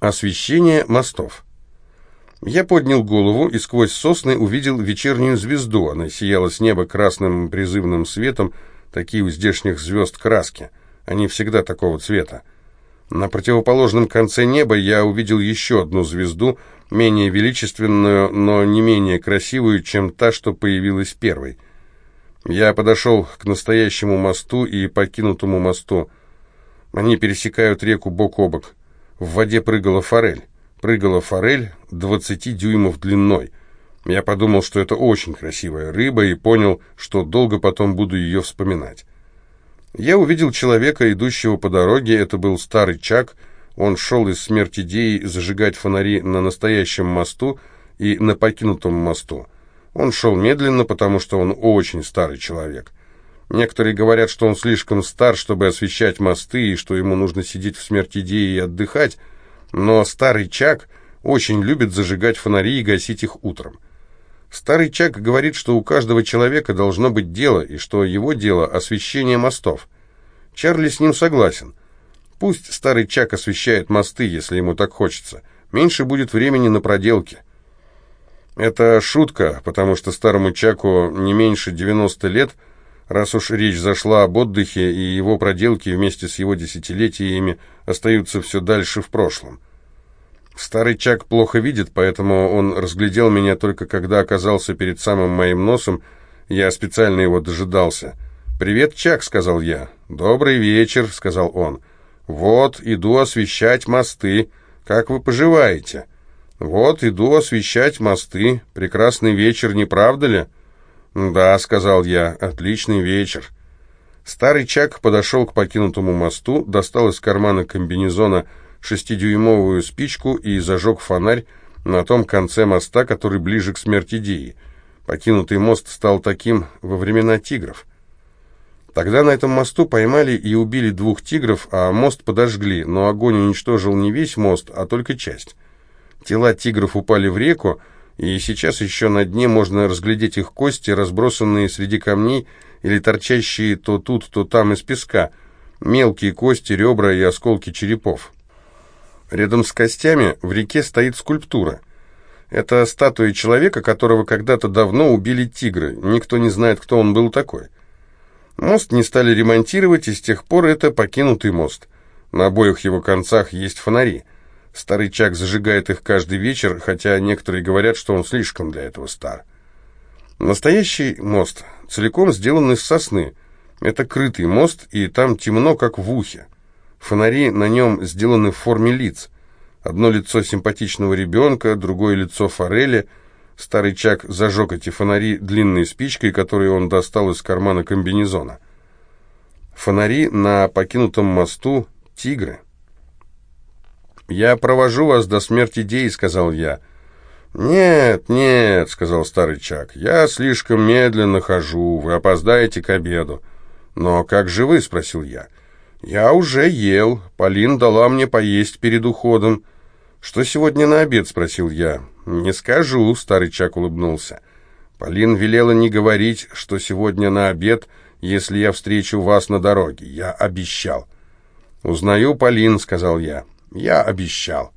Освещение мостов. Я поднял голову и сквозь сосны увидел вечернюю звезду. Она сияла с неба красным призывным светом, такие у здешних звезд краски. Они всегда такого цвета. На противоположном конце неба я увидел еще одну звезду, менее величественную, но не менее красивую, чем та, что появилась первой. Я подошел к настоящему мосту и покинутому мосту. Они пересекают реку бок о бок. В воде прыгала форель. Прыгала форель 20 дюймов длиной. Я подумал, что это очень красивая рыба, и понял, что долго потом буду ее вспоминать. Я увидел человека, идущего по дороге, это был старый Чак, он шел из смерти Деи зажигать фонари на настоящем мосту и на покинутом мосту. Он шел медленно, потому что он очень старый человек. Некоторые говорят, что он слишком стар, чтобы освещать мосты, и что ему нужно сидеть в смерти Деи и отдыхать, но старый Чак очень любит зажигать фонари и гасить их утром. Старый Чак говорит, что у каждого человека должно быть дело, и что его дело – освещение мостов. Чарли с ним согласен. Пусть старый Чак освещает мосты, если ему так хочется. Меньше будет времени на проделки. Это шутка, потому что старому Чаку не меньше 90 лет, раз уж речь зашла об отдыхе, и его проделки вместе с его десятилетиями остаются все дальше в прошлом. Старый Чак плохо видит, поэтому он разглядел меня только когда оказался перед самым моим носом. Я специально его дожидался. «Привет, Чак», — сказал я. «Добрый вечер», — сказал он. «Вот, иду освещать мосты. Как вы поживаете?» «Вот, иду освещать мосты. Прекрасный вечер, не правда ли?» «Да», — сказал я, — «отличный вечер». Старый Чак подошел к покинутому мосту, достал из кармана комбинезона шестидюймовую спичку и зажег фонарь на том конце моста, который ближе к смерти Дии. Покинутый мост стал таким во времена тигров. Тогда на этом мосту поймали и убили двух тигров, а мост подожгли, но огонь уничтожил не весь мост, а только часть. Тела тигров упали в реку, и сейчас еще на дне можно разглядеть их кости, разбросанные среди камней или торчащие то тут, то там из песка, мелкие кости, ребра и осколки черепов. Рядом с костями в реке стоит скульптура. Это статуя человека, которого когда-то давно убили тигры. Никто не знает, кто он был такой. Мост не стали ремонтировать, и с тех пор это покинутый мост. На обоих его концах есть фонари. Старый Чак зажигает их каждый вечер, хотя некоторые говорят, что он слишком для этого стар. Настоящий мост целиком сделан из сосны. Это крытый мост, и там темно, как в ухе. Фонари на нем сделаны в форме лиц. Одно лицо симпатичного ребенка, другое лицо форели. Старый Чак зажег эти фонари длинной спичкой, которую он достал из кармана комбинезона. Фонари на покинутом мосту — тигры. «Я провожу вас до смерти Дей», — сказал я. «Нет, нет», — сказал старый Чак, — «я слишком медленно хожу, вы опоздаете к обеду». «Но как же вы?» — спросил я. «Я уже ел. Полин дала мне поесть перед уходом». «Что сегодня на обед?» — спросил я. «Не скажу», — старый Чак улыбнулся. «Полин велела не говорить, что сегодня на обед, если я встречу вас на дороге. Я обещал». «Узнаю Полин», — сказал я. «Я обещал».